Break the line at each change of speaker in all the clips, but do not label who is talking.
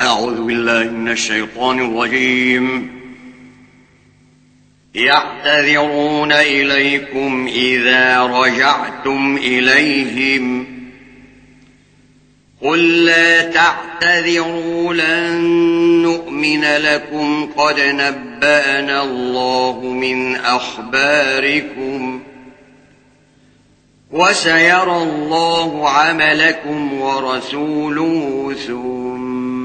أعوذ بالله من الشيطان الرجيم. يعتذرون إليكم إذا رجعتم إليهم. قل لا تعتذروا لن نؤمن لكم. قد نبأنا الله من أخباركم. وسيرى الله عملكم ورسوله ثم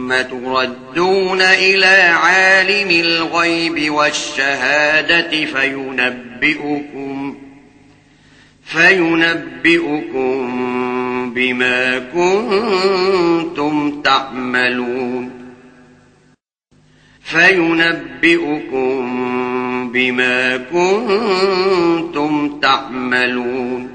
ثم تردون إلى عالم الغيب والشهادة فينبئكم فينبئكم بما كنتم تعملون فينبئكم بما كنتم تعملون.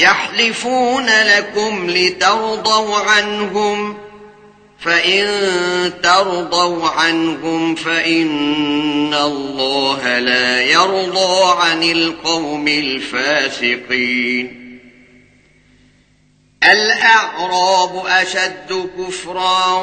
يحلفون لكم لترضوا عنهم فإن ترضوا عنهم فإن الله لا يرضى عن القوم الفاسقين. الأعراب أشد كفرا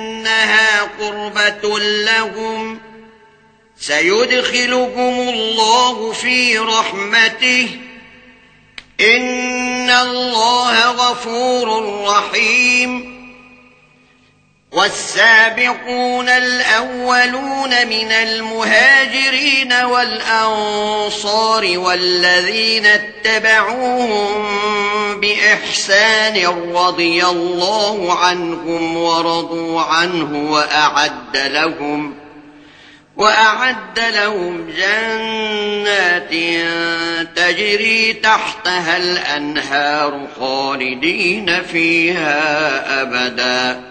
أنها قربة لهم سيدخلكم الله في رحمته إن الله غفور رحيم والسابقون الأولون من المهاجرين والأنصار والذين اتبعوهم بإحسان رضي الله عنهم ورضوا عنه وأعد لهم وأعد لهم جنات تجري تحتها الأنهار خالدين فيها أبداً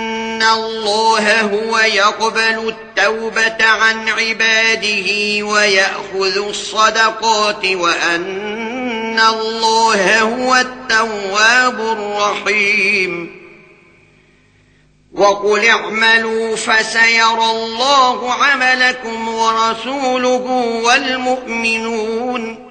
ان الله هو يقبل التوبه عن عباده وياخذ الصدقات وان
الله هو التواب الرحيم وقل اعملوا فسيرى الله عملكم ورسوله والمؤمنون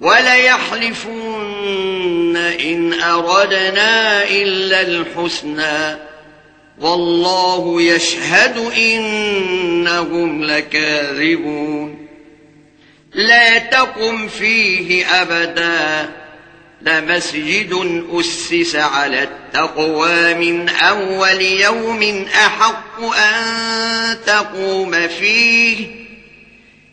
وليحلفون إِنْ أَرَدْنَا إِلَّا الْحُسْنَى وَاللَّهُ يَشْهَدُ إِنَّهُمْ لَكَاذِبُونَ لا تقم فيه أبدا لمسجد أسس على التقوى من أول يوم أحق أن تقوم فيه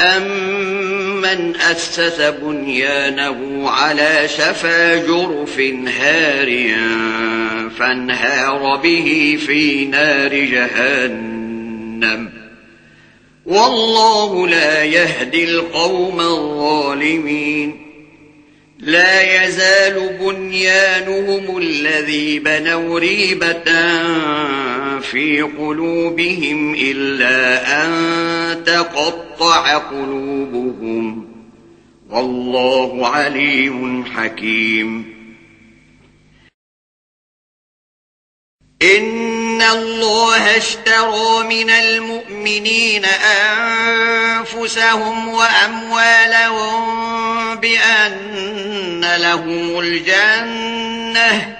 أَمَّنْ أَسَّسَ بُنْيَانَهُ عَلَى شَفَا جُرُفٍ هَارٍ فَانْهَارَ بِهِ فِي نَارِ جَهَنَّمَ والله لا يهدي القوم الظالمين لا يزال بنيانهم الذي بنوا ريبة في قلوبهم إلا أن تقطع قلوبهم. والله عليم حكيم. إن الله اشترى من المؤمنين أنفسهم وأموالهم بأن لهم الجنة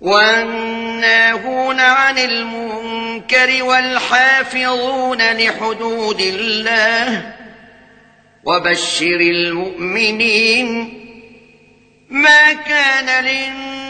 والناهون عن المنكر والحافظون لحدود الله وبشر المؤمنين ما كان للناس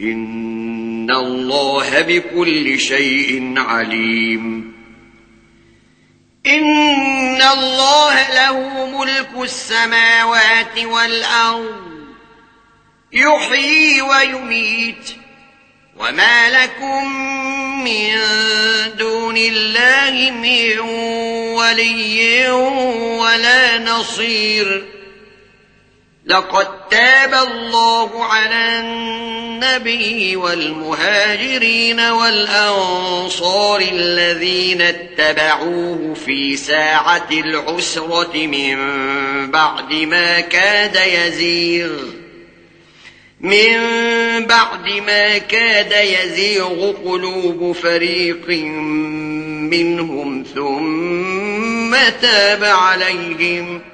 ان الله بكل شيء عليم ان الله له ملك السماوات والارض. يحيي ويميت. وما لكم من دون الله من ولي ولا نصير. لقد تاب الله على النبي والمهاجرين والأنصار الذين اتبعوه في ساعة العسرة من بعد ما كاد يزيغ. من بعد ما كاد يزيغ قلوب فريق منهم ثم تاب عليهم.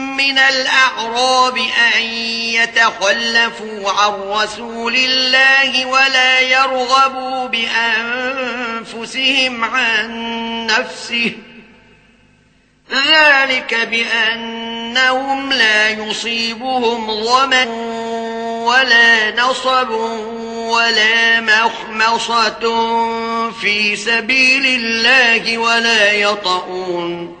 من الأعراب أن يتخلفوا عن رسول الله ولا يرغبوا بأنفسهم عن نفسه. ذلك بأنهم لا يصيبهم ظمن ولا نصب ولا مخمصة في سبيل الله ولا يطؤون.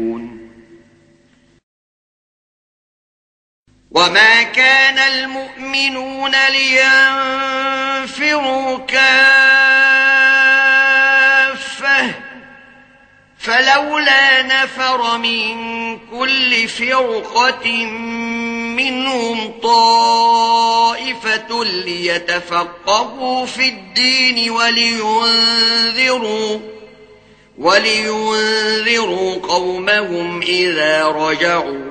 وما كان المؤمنون لينفروا كافة فلولا نفر من كل فرقة منهم طائفة ليتفقهوا في الدين ولينذروا ولينذروا قومهم إذا رجعوا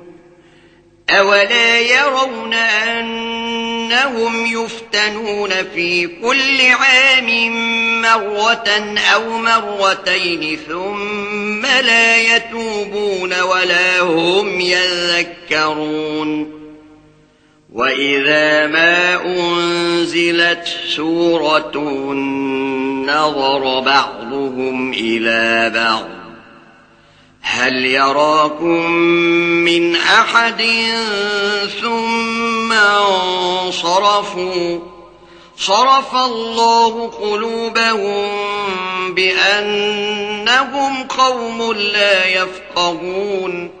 أولا يرون أنهم يفتنون في كل عام مرة أو مرتين ثم لا يتوبون ولا هم يذكرون وَإِذَا مَا أُنزِلَتْ سُورَةٌ نَظَرَ بَعْضُهُمْ إِلَى بَعْضٍ هل يراكم من أحد ثم انصرفوا؟ صرف الله قلوبهم بأنهم قوم لا يفقهون.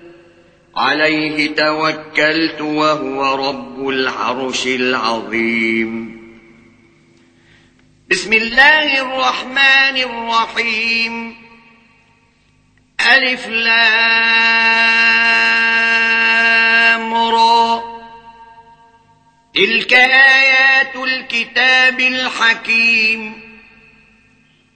عليه توكلت وهو رب العرش العظيم. بسم الله الرحمن الرحيم. ألف لامرى تلك آيات الكتاب الحكيم.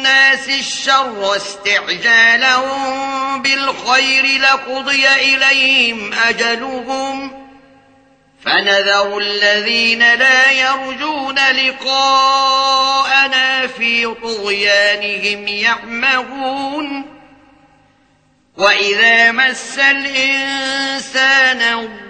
الناس الشر استعجالهم بالخير لقضي إليهم أجلهم فنذر الذين لا يرجون لقاءنا في طغيانهم يعمهون وإذا مس الإنسان الضوء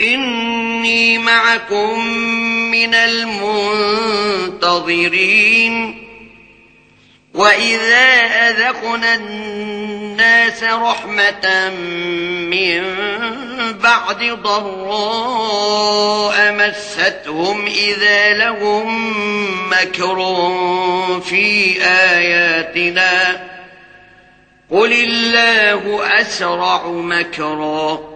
إِنِّي مَعَكُمْ من الْمُنْتَظِرِينَ. وَإِذَا أَذَقْنَا النَّاسَ رَحْمَةً مِّن بَعْدِ ضَرَّاءٍ مَسَّتْهُمْ إِذَا لَهُم مَّكْرٌ فِي آيَاتِنَا. قُلِ اللَّهُ أَسْرَعُ مَكْرًا.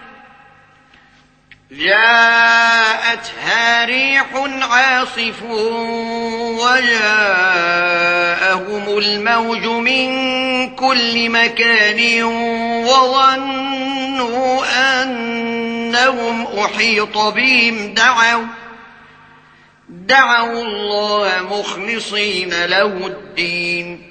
جاءتها ريح عاصف وجاءهم الموج من كل مكان وظنوا أنهم أحيط بهم. دعوا دعوا الله مخلصين له الدين.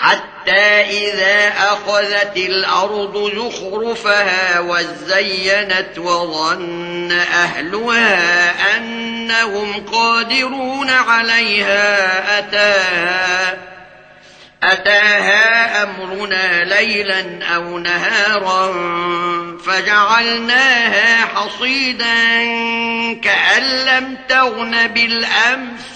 حتى إذا أخذت الأرض زخرفها وزينت وظن أهلها أنهم قادرون عليها أتاها أتاها أمرنا ليلا أو نهارا فجعلناها حصيدا كأن لم تغن بالأمس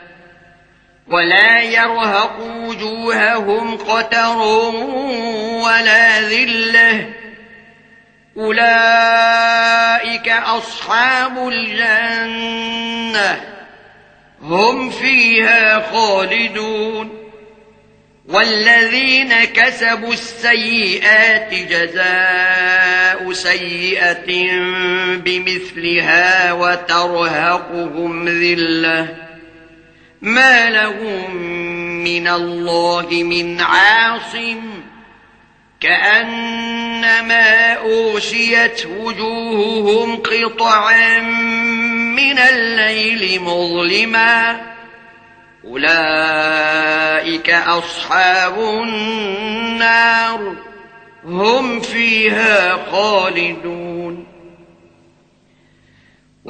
ولا يرهق وجوههم قتر ولا ذلة. أولئك أصحاب الجنة. هم فيها خالدون. والذين كسبوا السيئات جزاء سيئة بمثلها وترهقهم ذلة. ما لهم من الله من عاصم كأنما أوشيت وجوههم قطعا من الليل مظلما أولئك أصحاب النار هم فيها خالدون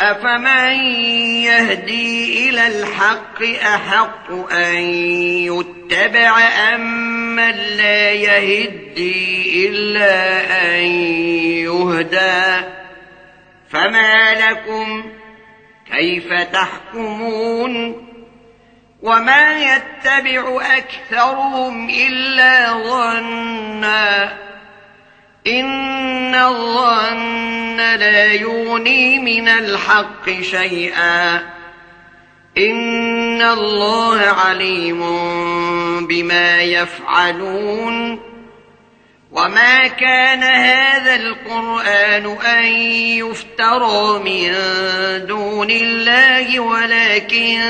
أفمن يهدي إلى الحق أحق أن يتبع أم لا يهدي إلا أن يهدى فما لكم كيف تحكمون وما يتبع أكثرهم إلا ظنّا ان الظن لا يغني من الحق شيئا. ان الله عليم بما يفعلون. وما كان هذا القرآن أن يفترى من دون الله ولكن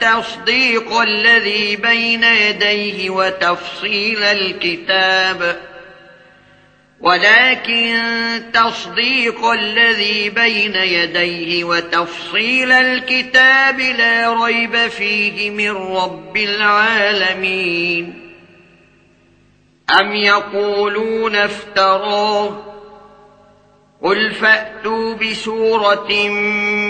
تصديق الذي بين يديه وتفصيل الكتاب ولكن تصديق الذي بين يديه وتفصيل الكتاب لا ريب فيه من رب العالمين. أم يقولون افتراه؟ قل فأتوا بسورة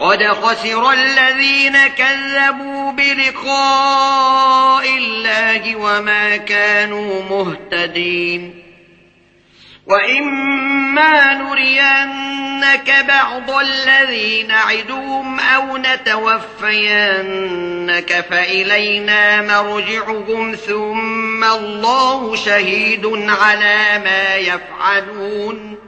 قد خسر الذين كذبوا بلقاء الله وما كانوا مهتدين. وإما نرينك بعض الذين عدوهم أو نتوفينك فإلينا مرجعهم ثم الله شهيد على ما يفعلون.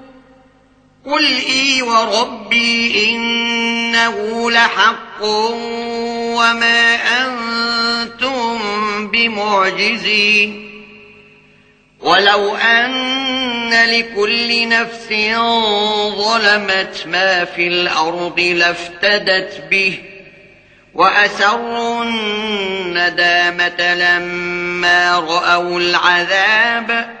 قل اي وربي انه لحق وما أنتم بمعجزين ولو ان لكل نفس ظلمت ما في الأرض لافتدت به واسروا الندامه لما راوا العذاب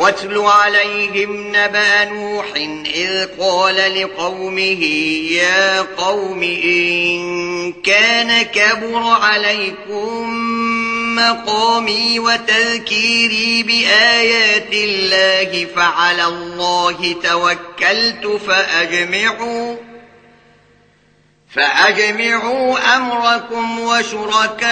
واتل عليهم نبأ نوح إذ قال لقومه يا قوم إن كان كبر عليكم مقامي وتذكيري بآيات الله فعلى الله توكلت فأجمعوا فأجمعوا أمركم وشركاءكم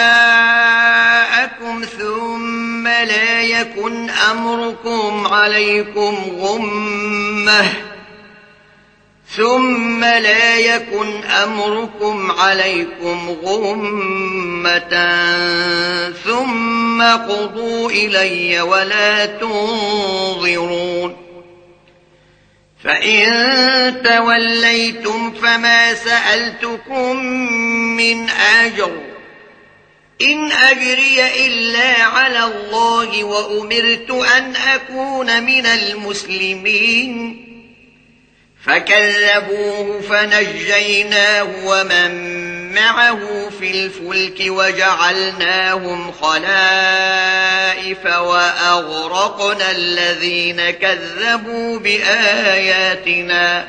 ثم ثم لا يكن أمركم عليكم غمة. ثم لا يكن أمركم عليكم غَمًّا ثم قضوا إلي ولا تنظرون. فَإِن تَوَلَّيْتُمْ فَمَا سَأَلْتُكُمْ مِنْ أَجْرٍ. إن أجري إلا على الله وأمرت أن أكون من المسلمين. فكذبوه فنجيناه ومن معه في الفلك وجعلناهم خلائف وأغرقنا الذين كذبوا بآياتنا.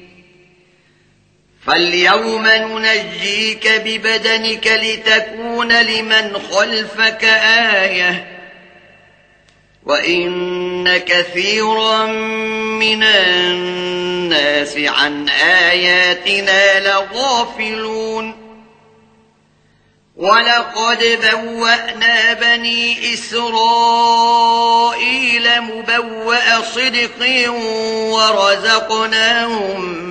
فاليوم ننجيك ببدنك لتكون لمن خلفك آية وإن كثيرا من الناس عن آياتنا لغافلون وَلَقَدْ بَوَّأْنَا بَنِي إِسْرَائِيلَ مُبَوَّأَ صِدْقٍ وَرَزَقْنَاهُمْ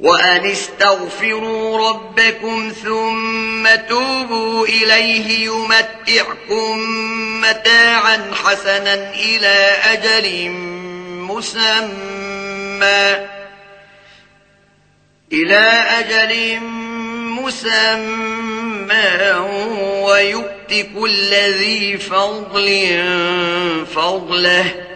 وَأَنِ اسْتَغْفِرُوا رَبَّكُمْ ثُمَّ تُوبُوا إِلَيْهِ يُمَتِّعْكُمْ مَتَاعًا حَسَنًا إِلَى أَجَلٍ مُسَمًّى إِلَى أَجَلٍ مُسَمًّى ويؤتك الذي فَضْلٍ فَضْلَهُ